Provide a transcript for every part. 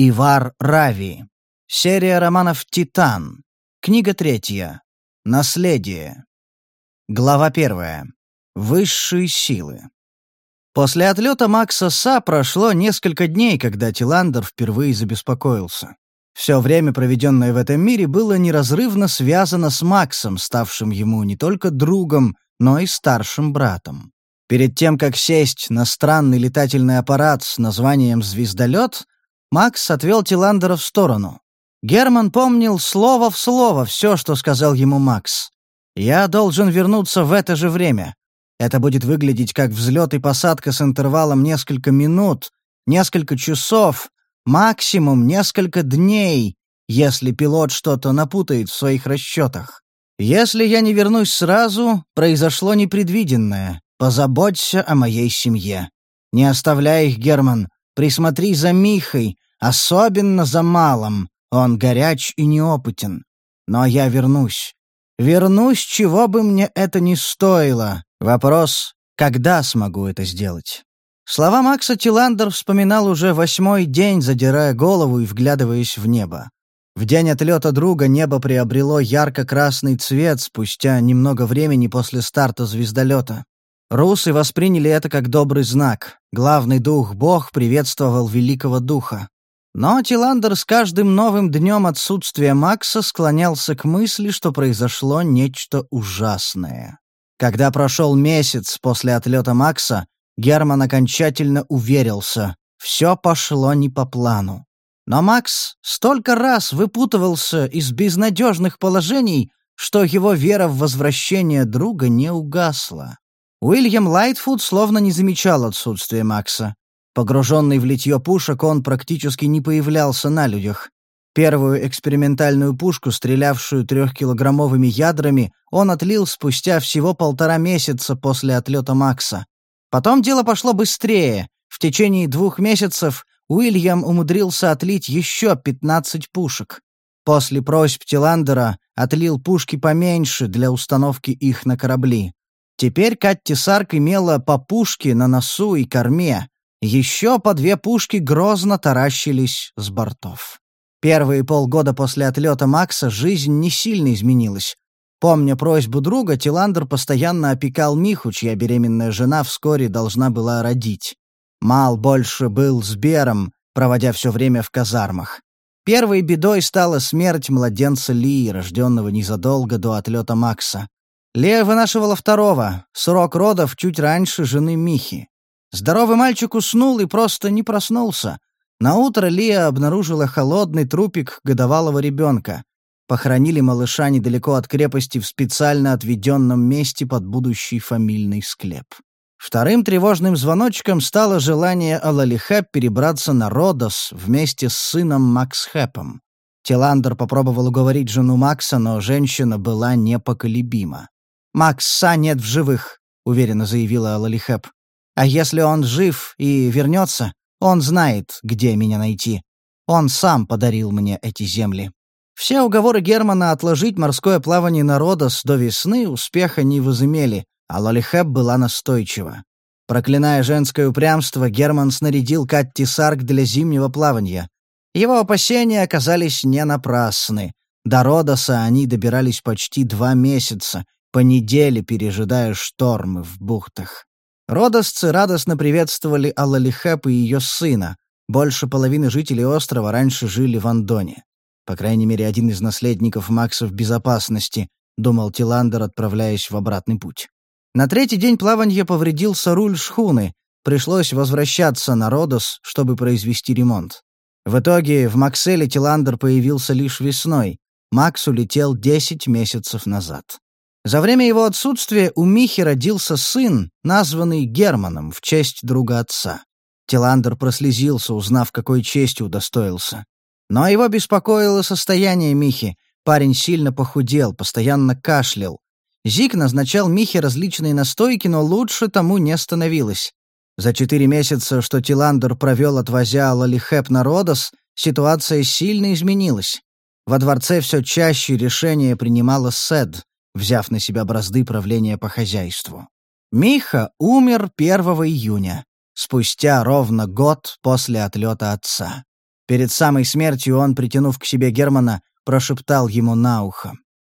Ивар Рави. Серия романов «Титан». Книга третья. Наследие. Глава первая. Высшие силы. После отлета Макса Са прошло несколько дней, когда Тиландер впервые забеспокоился. Все время, проведенное в этом мире, было неразрывно связано с Максом, ставшим ему не только другом, но и старшим братом. Перед тем, как сесть на странный летательный аппарат с названием «Звездолет», Макс отвел Тиландера в сторону. Герман помнил слово в слово все, что сказал ему Макс. «Я должен вернуться в это же время. Это будет выглядеть как взлет и посадка с интервалом несколько минут, несколько часов, максимум несколько дней, если пилот что-то напутает в своих расчетах. Если я не вернусь сразу, произошло непредвиденное. Позаботься о моей семье. Не оставляй их, Герман. Присмотри за Михой, особенно за Малом. Он горяч и неопытен. Но я вернусь. Вернусь, чего бы мне это ни стоило. Вопрос, когда смогу это сделать? Слова Макса Тиландер вспоминал уже восьмой день, задирая голову и вглядываясь в небо. В день отлета друга небо приобрело ярко-красный цвет спустя немного времени после старта звездолета. Русы восприняли это как добрый знак. Главный дух Бог приветствовал великого духа. Но Тиландер с каждым новым днем отсутствия Макса склонялся к мысли, что произошло нечто ужасное. Когда прошел месяц после отлета Макса, Герман окончательно уверился — все пошло не по плану. Но Макс столько раз выпутывался из безнадежных положений, что его вера в возвращение друга не угасла. Уильям Лайтфуд словно не замечал отсутствия Макса. Погруженный в литье пушек, он практически не появлялся на людях. Первую экспериментальную пушку, стрелявшую трехкилограммовыми ядрами, он отлил спустя всего полтора месяца после отлета Макса. Потом дело пошло быстрее. В течение двух месяцев Уильям умудрился отлить еще 15 пушек. После просьб Тиландера отлил пушки поменьше для установки их на корабли. Теперь Катти Сарк имела по пушке на носу и корме. Еще по две пушки грозно таращились с бортов. Первые полгода после отлета Макса жизнь не сильно изменилась. Помня просьбу друга, Тиландер постоянно опекал Миху, чья беременная жена вскоре должна была родить. Мал больше был с Бером, проводя все время в казармах. Первой бедой стала смерть младенца Ли, рожденного незадолго до отлета Макса. Лея вынашивала второго, срок родов чуть раньше жены Михи. Здоровый мальчик уснул и просто не проснулся. Наутро Лия обнаружила холодный трупик годовалого ребенка. Похоронили малыша недалеко от крепости в специально отведенном месте под будущий фамильный склеп. Вторым тревожным звоночком стало желание Алалихеп перебраться на Родос вместе с сыном Макс Хэпом. Тиландер попробовал уговорить жену Макса, но женщина была непоколебима. «Макса нет в живых», — уверенно заявила Алалихеп. «А если он жив и вернется, он знает, где меня найти. Он сам подарил мне эти земли». Все уговоры Германа отложить морское плавание на Родос до весны успеха не возымели, а Лолихеп была настойчива. Проклиная женское упрямство, Герман снарядил Катти Сарк для зимнего плавания. Его опасения оказались не напрасны. До Родоса они добирались почти два месяца, по неделе пережидая штормы в бухтах. Родосцы радостно приветствовали Аллалихеп и ее сына. Больше половины жителей острова раньше жили в Андоне. По крайней мере, один из наследников Макса в безопасности, думал Тиландер, отправляясь в обратный путь. На третий день плавания повредился руль шхуны, пришлось возвращаться на Родос, чтобы произвести ремонт. В итоге в Макселе Тиландер появился лишь весной. Макс улетел 10 месяцев назад. За время его отсутствия у Михи родился сын, названный Германом в честь друга отца. Тиландер прослезился, узнав, какой честью удостоился. Но его беспокоило состояние Михи. Парень сильно похудел, постоянно кашлял. Зик назначал Михе различные настойки, но лучше тому не становилось. За четыре месяца, что Тиландер провел, отвозя Лалихеп на Родос, ситуация сильно изменилась. Во дворце все чаще решение принимала Сед, взяв на себя бразды правления по хозяйству. Миха умер 1 июня, спустя ровно год после отлета отца. Перед самой смертью он, притянув к себе Германа, прошептал ему на ухо.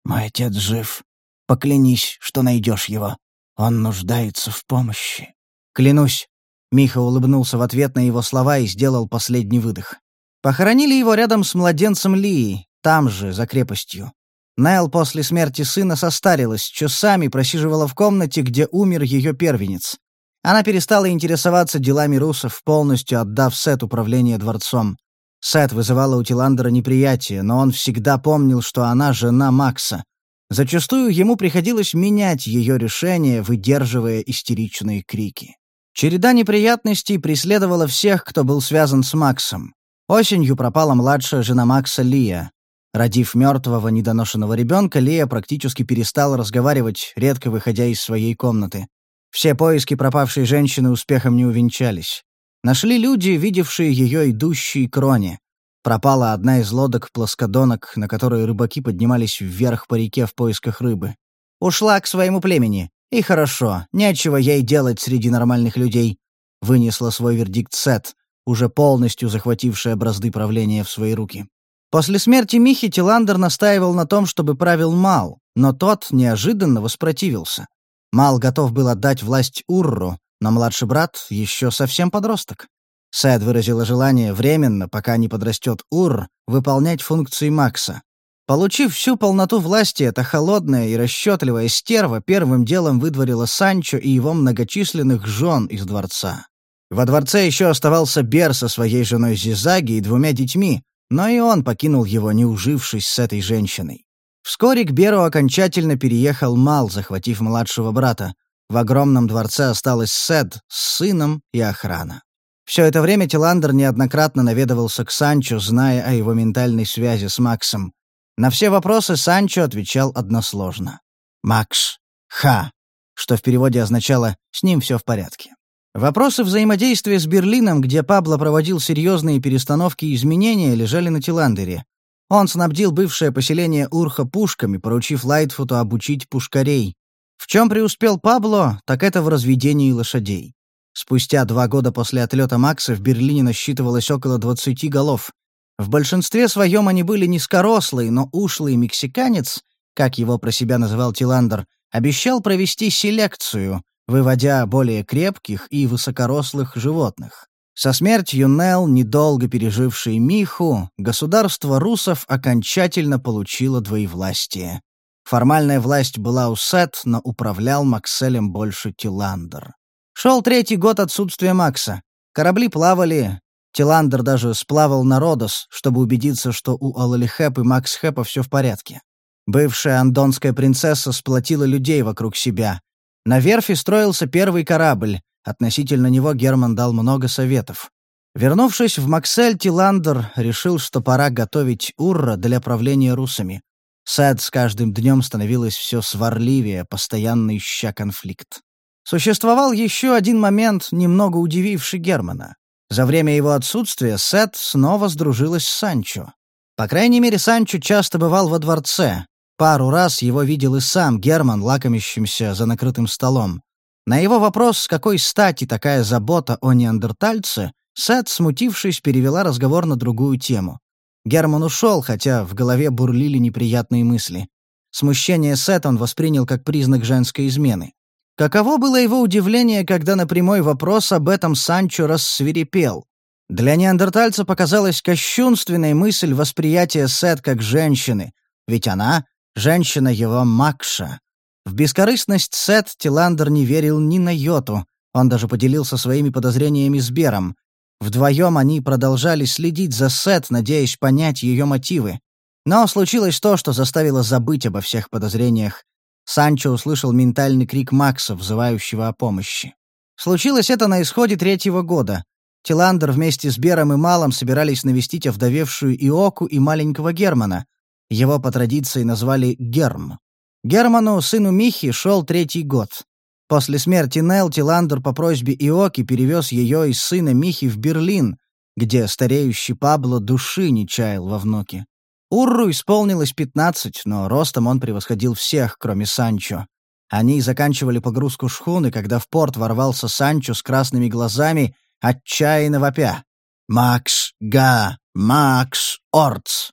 «Мой отец жив. Поклянись, что найдешь его. Он нуждается в помощи». «Клянусь». Миха улыбнулся в ответ на его слова и сделал последний выдох. Похоронили его рядом с младенцем Лии, там же, за крепостью. Нел после смерти сына состарилась, часами просиживала в комнате, где умер ее первенец. Она перестала интересоваться делами русов, полностью отдав Сет управление дворцом. Сет вызывала у Тиландера неприятие, но он всегда помнил, что она жена Макса. Зачастую ему приходилось менять ее решение, выдерживая истеричные крики. Череда неприятностей преследовала всех, кто был связан с Максом. Осенью пропала младшая жена Макса Лия. Родив мертвого недоношенного ребенка, Лия практически перестала разговаривать, редко выходя из своей комнаты. Все поиски пропавшей женщины успехом не увенчались. Нашли люди, видевшие ее идущей к Роне. Пропала одна из лодок-плоскодонок, на которой рыбаки поднимались вверх по реке в поисках рыбы. Ушла к своему племени. И хорошо, нечего ей делать среди нормальных людей. Вынесла свой вердикт Сет, уже полностью захватившая бразды правления в свои руки. После смерти Михи Тиландер настаивал на том, чтобы правил Мал, но тот неожиданно воспротивился. Мал готов был отдать власть Урру, но младший брат еще совсем подросток. Сэд выразила желание временно, пока не подрастет Урр, выполнять функции Макса. Получив всю полноту власти, эта холодная и расчетливая стерва первым делом выдворила Санчо и его многочисленных жен из дворца. Во дворце еще оставался Бер со своей женой Зизаги и двумя детьми, но и он покинул его, не ужившись с этой женщиной. Вскоре к Беру окончательно переехал Мал, захватив младшего брата. В огромном дворце осталась Сед с сыном и охрана. Все это время Тиландер неоднократно наведывался к Санчо, зная о его ментальной связи с Максом. На все вопросы Санчо отвечал односложно. «Макс. Ха», что в переводе означало «с ним все в порядке». Вопросы взаимодействия с Берлином, где Пабло проводил серьезные перестановки и изменения, лежали на Тиландере. Он снабдил бывшее поселение Урха пушками, поручив Лайтфуту обучить пушкарей. В чем преуспел Пабло, так это в разведении лошадей. Спустя два года после отлета Макса в Берлине насчитывалось около 20 голов. В большинстве своем они были низкорослые, но ушлый мексиканец, как его про себя называл Тиландер, обещал провести селекцию, выводя более крепких и высокорослых животных. Со смертью Нел, недолго пережившей Миху, государство русов окончательно получило двоевластие. Формальная власть была у Сет, но управлял Макселем больше Тиландер. Шел третий год отсутствия Макса. Корабли плавали. Тиландер даже сплавал на Родос, чтобы убедиться, что у Алалихеп и Макс Хэпа все в порядке. Бывшая андонская принцесса сплотила людей вокруг себя. На верфи строился первый корабль, Относительно него Герман дал много советов. Вернувшись в Максель, Тиландер решил, что пора готовить Урра для правления русами. Сэд с каждым днем становилась все сварливее, постоянно ища конфликт. Существовал еще один момент, немного удививший Германа. За время его отсутствия Сет снова сдружилась с Санчо. По крайней мере, Санчо часто бывал во дворце. Пару раз его видел и сам Герман, лакомящимся за накрытым столом. На его вопрос, с какой стати такая забота о неандертальце, Сет, смутившись, перевела разговор на другую тему. Герман ушел, хотя в голове бурлили неприятные мысли. Смущение Сет он воспринял как признак женской измены. Каково было его удивление, когда на прямой вопрос об этом Санчо рассверепел. Для неандертальца показалась кощунственной мысль восприятия Сет как женщины, ведь она — женщина его Макша. В бескорыстность Сет Тиландер не верил ни на йоту. Он даже поделился своими подозрениями с Бером. Вдвоем они продолжали следить за Сет, надеясь понять ее мотивы. Но случилось то, что заставило забыть обо всех подозрениях. Санчо услышал ментальный крик Макса, взывающего о помощи. Случилось это на исходе третьего года. Тиландер вместе с Бером и Малом собирались навестить овдовевшую Иоку и маленького Германа. Его по традиции назвали Герм. Герману, сыну Михи, шел третий год. После смерти Нел Тиландер по просьбе Иоки перевез ее и сына Михи в Берлин, где стареющий Пабло души не чаял во внуке. Урру исполнилось пятнадцать, но ростом он превосходил всех, кроме Санчо. Они заканчивали погрузку шхуны, когда в порт ворвался Санчо с красными глазами, отчаянно вопя. «Макс, га! «Макс Орц!»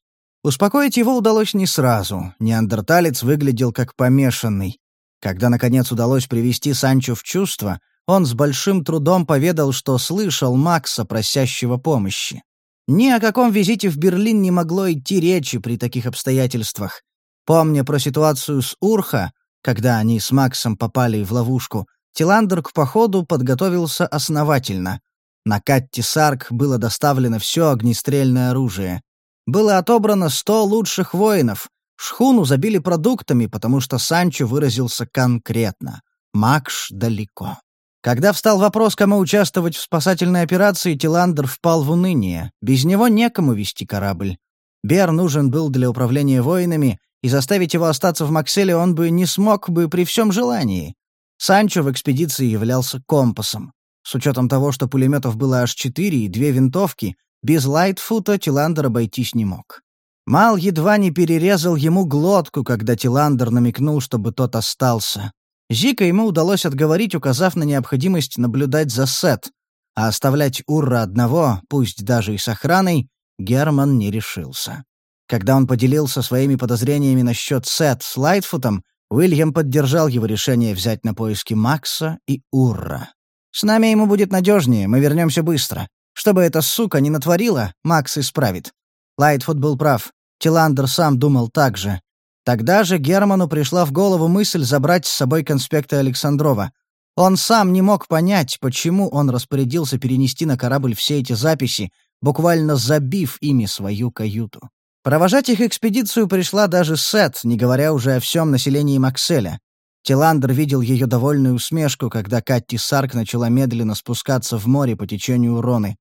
Успокоить его удалось не сразу. Неандерталец выглядел как помешанный. Когда, наконец, удалось привести Санчо в чувство, он с большим трудом поведал, что слышал Макса, просящего помощи. Ни о каком визите в Берлин не могло идти речи при таких обстоятельствах. Помня про ситуацию с Урха, когда они с Максом попали в ловушку, Тиландер к походу подготовился основательно. На Катти Сарк было доставлено все огнестрельное оружие. Было отобрано сто лучших воинов. Шхуну забили продуктами, потому что Санчо выразился конкретно. Макш далеко. Когда встал вопрос, кому участвовать в спасательной операции, Тиландер впал в уныние. Без него некому вести корабль. Бер нужен был для управления воинами, и заставить его остаться в Макселе он бы не смог бы при всем желании. Санчо в экспедиции являлся компасом. С учетом того, что пулеметов было аж четыре и две винтовки, без Лайтфута Тиландер обойтись не мог. Мал едва не перерезал ему глотку, когда Тиландер намекнул, чтобы тот остался. Зика ему удалось отговорить, указав на необходимость наблюдать за Сет, а оставлять Урра одного, пусть даже и с охраной, Герман не решился. Когда он поделился своими подозрениями насчет Сет с Лайтфутом, Уильям поддержал его решение взять на поиски Макса и Урра. «С нами ему будет надежнее, мы вернемся быстро. Что бы эта сука не натворила, Макс исправит». Лайтфут был прав. Тиландер сам думал так же. Тогда же Герману пришла в голову мысль забрать с собой конспекты Александрова. Он сам не мог понять, почему он распорядился перенести на корабль все эти записи, буквально забив ими свою каюту. Провожать их экспедицию пришла даже Сет, не говоря уже о всем населении Макселя. Тиландер видел ее довольную усмешку, когда Катти Сарк начала медленно спускаться в море по течению Роны.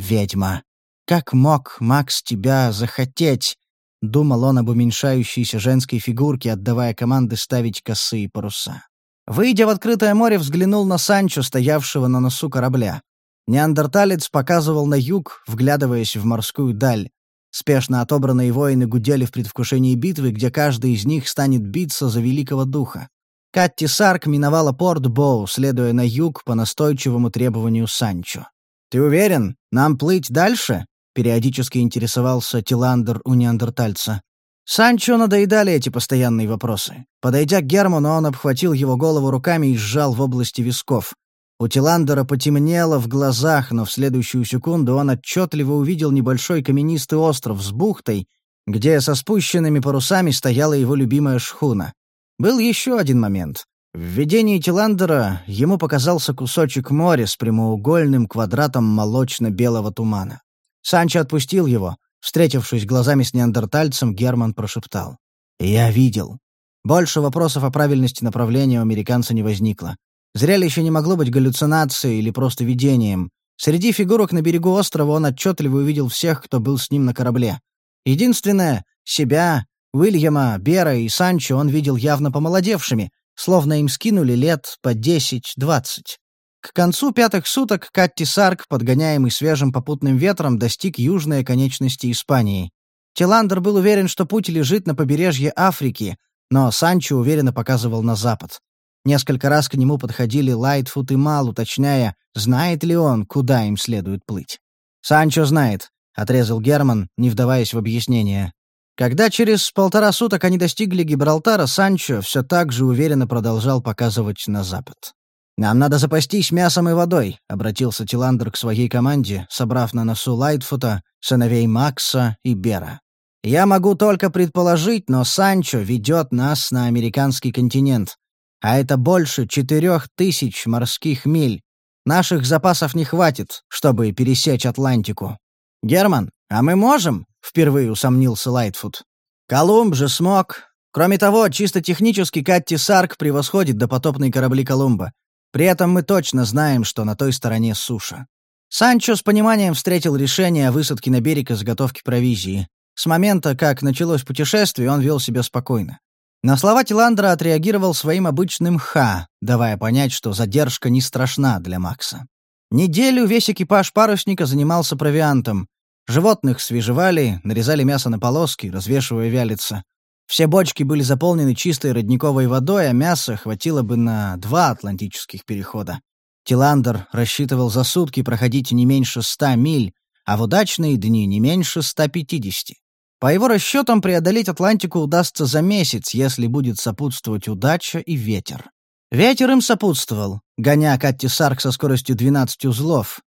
«Ведьма! Как мог Макс тебя захотеть?» — думал он об уменьшающейся женской фигурке, отдавая команды ставить косые паруса. Выйдя в открытое море, взглянул на Санчо, стоявшего на носу корабля. Неандерталец показывал на юг, вглядываясь в морскую даль. Спешно отобранные воины гудели в предвкушении битвы, где каждый из них станет биться за великого духа. Катти Сарк миновала порт Боу, следуя на юг по настойчивому требованию Санчо. «Ты уверен? Нам плыть дальше?» — периодически интересовался Тиландер у неандертальца. Санчо надоедали эти постоянные вопросы. Подойдя к Герману, он обхватил его голову руками и сжал в области висков. У Тиландера потемнело в глазах, но в следующую секунду он отчетливо увидел небольшой каменистый остров с бухтой, где со спущенными парусами стояла его любимая шхуна. Был еще один момент. В видении Тиландера ему показался кусочек моря с прямоугольным квадратом молочно-белого тумана. Санчо отпустил его. Встретившись глазами с неандертальцем, Герман прошептал. «Я видел». Больше вопросов о правильности направления у американца не возникло. Зрелище не могло быть галлюцинацией или просто видением. Среди фигурок на берегу острова он отчетливо увидел всех, кто был с ним на корабле. Единственное, себя, Уильяма, Бера и Санчо он видел явно помолодевшими, словно им скинули лет по десять-двадцать. К концу пятых суток Катти Сарк, подгоняемый свежим попутным ветром, достиг южной оконечности Испании. Тиландер был уверен, что путь лежит на побережье Африки, но Санчо уверенно показывал на запад. Несколько раз к нему подходили Лайтфут и Мал, уточняя, знает ли он, куда им следует плыть. «Санчо знает», — отрезал Герман, не вдаваясь в объяснение. Когда через полтора суток они достигли Гибралтара, Санчо все так же уверенно продолжал показывать на запад. «Нам надо запастись мясом и водой», — обратился Тиландер к своей команде, собрав на носу Лайтфута, сыновей Макса и Бера. «Я могу только предположить, но Санчо ведет нас на американский континент. А это больше четырех тысяч морских миль. Наших запасов не хватит, чтобы пересечь Атлантику. Герман, а мы можем?» — впервые усомнился Лайтфуд. «Колумб же смог. Кроме того, чисто технически Катти Сарк превосходит допотопные корабли Колумба. При этом мы точно знаем, что на той стороне суша. Санчо с пониманием встретил решение о высадке на берег и заготовке провизии. С момента, как началось путешествие, он вел себя спокойно. На слова Тиландра отреагировал своим обычным «ха», давая понять, что задержка не страшна для Макса. Неделю весь экипаж парусника занимался провиантом. Животных свежевали, нарезали мясо на полоски, развешивая вялиться. Все бочки были заполнены чистой родниковой водой, а мяса хватило бы на два атлантических перехода. Тиландер рассчитывал за сутки проходить не меньше ста миль, а в удачные дни не меньше 150. По его расчетам, преодолеть Атлантику удастся за месяц, если будет сопутствовать удача и ветер. Ветер им сопутствовал, гоня Катти Сарк со скоростью 12 узлов.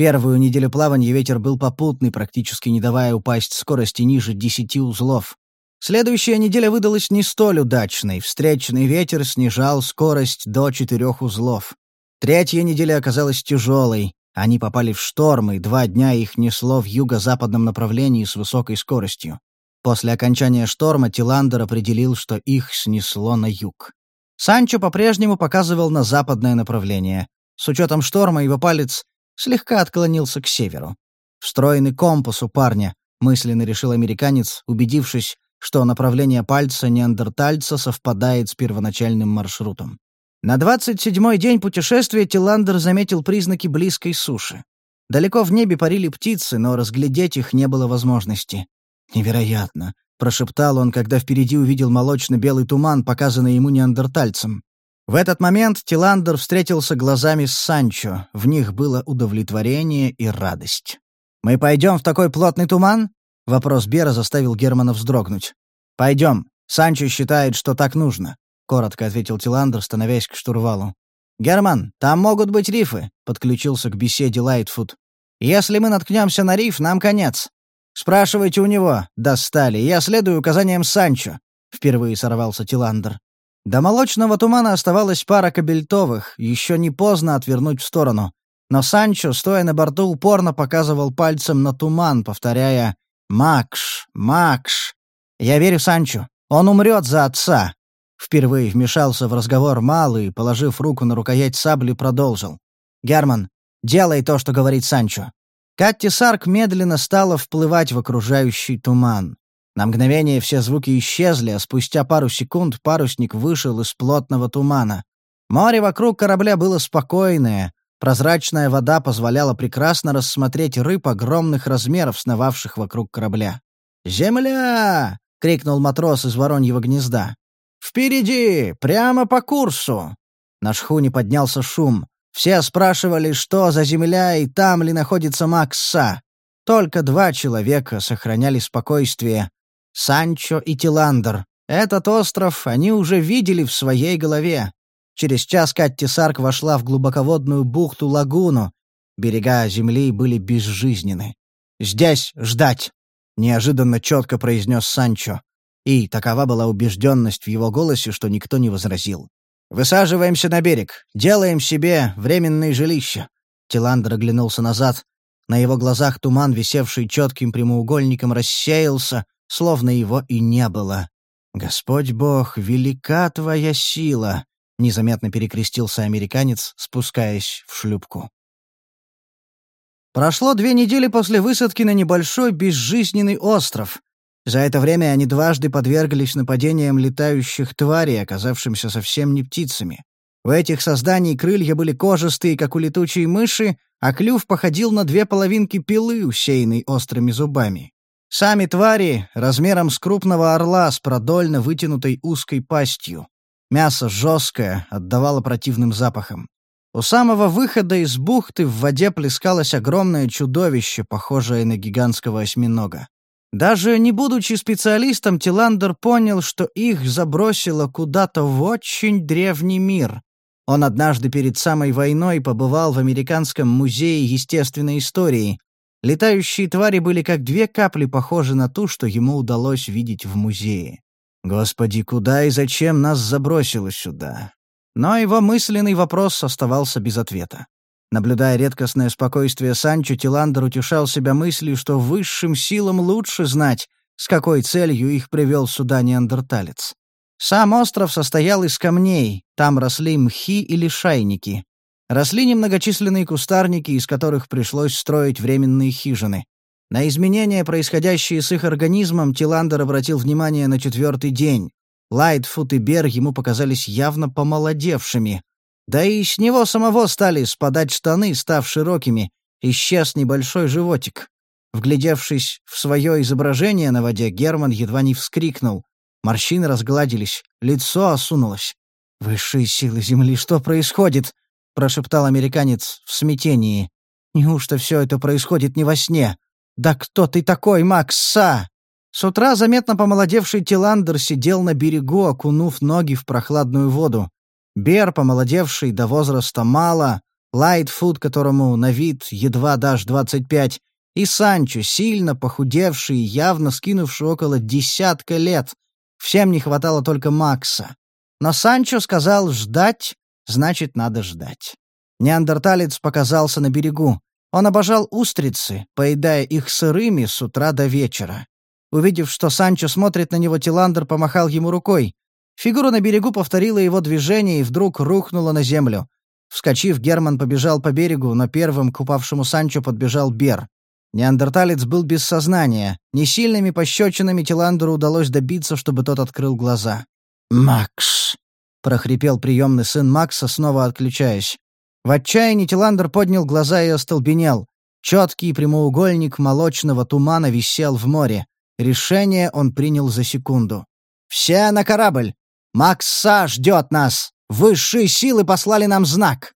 Первую неделю плавания ветер был попутный, практически не давая упасть скорости ниже 10 узлов. Следующая неделя выдалась не столь удачной. Встречный ветер снижал скорость до 4 узлов. Третья неделя оказалась тяжелой. Они попали в шторм, и два дня их несло в юго-западном направлении с высокой скоростью. После окончания шторма Тиландер определил, что их снесло на юг. Санчо по-прежнему показывал на западное направление. С учетом шторма его палец слегка отклонился к северу. «Встроенный компас у парня», — мысленно решил американец, убедившись, что направление пальца неандертальца совпадает с первоначальным маршрутом. На 27-й день путешествия Тиландер заметил признаки близкой суши. Далеко в небе парили птицы, но разглядеть их не было возможности. «Невероятно!» — прошептал он, когда впереди увидел молочно-белый туман, показанный ему неандертальцем. В этот момент Тиландер встретился глазами с Санчо. В них было удовлетворение и радость. «Мы пойдем в такой плотный туман?» Вопрос Бера заставил Германа вздрогнуть. «Пойдем. Санчо считает, что так нужно коротко ответил Тиландер, становясь к штурвалу. «Герман, там могут быть рифы», — подключился к беседе Лайтфуд. «Если мы наткнемся на риф, нам конец. Спрашивайте у него. Достали. Я следую указаниям Санчо», — впервые сорвался Тиландер. До молочного тумана оставалась пара кабельтовых, еще не поздно отвернуть в сторону. Но Санчо, стоя на борту, упорно показывал пальцем на туман, повторяя «Макш! Макш!» «Я верю Санчо. Он умрет за отца. Впервые вмешался в разговор Малый, положив руку на рукоять сабли, продолжил. «Герман, делай то, что говорит Санчо». Катти Сарк медленно стала вплывать в окружающий туман. На мгновение все звуки исчезли, а спустя пару секунд парусник вышел из плотного тумана. Море вокруг корабля было спокойное, прозрачная вода позволяла прекрасно рассмотреть рыб огромных размеров, сновавших вокруг корабля. «Земля!» — крикнул матрос из вороньего гнезда. «Впереди! Прямо по курсу!» На шхуне поднялся шум. Все спрашивали, что за земля и там ли находится Макса. Только два человека сохраняли спокойствие. Санчо и Тиландер. Этот остров они уже видели в своей голове. Через час Катти Сарк вошла в глубоководную бухту-лагуну. Берега земли были безжизненны. «Здесь ждать!» — неожиданно четко произнес Санчо. И такова была убежденность в его голосе, что никто не возразил. «Высаживаемся на берег. Делаем себе временное жилище». Тиландер оглянулся назад. На его глазах туман, висевший четким прямоугольником, рассеялся, словно его и не было. «Господь Бог, велика твоя сила!» — незаметно перекрестился американец, спускаясь в шлюпку. Прошло две недели после высадки на небольшой безжизненный остров, за это время они дважды подверглись нападениям летающих тварей, оказавшимся совсем не птицами. У этих созданий крылья были кожистые, как у летучей мыши, а клюв походил на две половинки пилы, усеянной острыми зубами. Сами твари размером с крупного орла с продольно вытянутой узкой пастью. Мясо жесткое, отдавало противным запахом. У самого выхода из бухты в воде плескалось огромное чудовище, похожее на гигантского осьминога. Даже не будучи специалистом, Тиландер понял, что их забросило куда-то в очень древний мир. Он однажды перед самой войной побывал в Американском музее естественной истории. Летающие твари были как две капли похожи на ту, что ему удалось видеть в музее. Господи, куда и зачем нас забросило сюда? Но его мысленный вопрос оставался без ответа. Наблюдая редкостное спокойствие Санчо, Тиландер утешал себя мыслью, что высшим силам лучше знать, с какой целью их привел сюда неандерталец. Сам остров состоял из камней, там росли мхи или шайники. Росли немногочисленные кустарники, из которых пришлось строить временные хижины. На изменения, происходящие с их организмом, Тиландер обратил внимание на четвертый день. Лайтфут и Бер ему показались явно помолодевшими. Да и с него самого стали спадать штаны, став широкими, исчез небольшой животик. Вглядевшись в свое изображение на воде, Герман едва не вскрикнул. Морщины разгладились, лицо осунулось. «Высшие силы Земли, что происходит?» — прошептал американец в смятении. «Неужто все это происходит не во сне?» «Да кто ты такой, Макса?» С утра заметно помолодевший Тиландер сидел на берегу, окунув ноги в прохладную воду. Бер, помолодевший до возраста мало, Лайтфуд, которому на вид едва дашь двадцать пять, и Санчо, сильно похудевший, явно скинувший около десятка лет. Всем не хватало только Макса. Но Санчо сказал «ждать», значит, надо ждать. Неандерталец показался на берегу. Он обожал устрицы, поедая их сырыми с утра до вечера. Увидев, что Санчо смотрит на него, Тиландер помахал ему рукой. Фигура на берегу повторила его движение и вдруг рухнула на землю. Вскочив, Герман побежал по берегу, но первым к упавшему Санчо подбежал Бер. Неандерталец был без сознания. Несильными пощечинами Тиландеру удалось добиться, чтобы тот открыл глаза. «Макс!» — прохрипел приемный сын Макса, снова отключаясь. В отчаянии Тиландер поднял глаза и остолбенел. Четкий прямоугольник молочного тумана висел в море. Решение он принял за секунду. «Все на корабль! Макса ждет нас! Высшие силы послали нам знак!»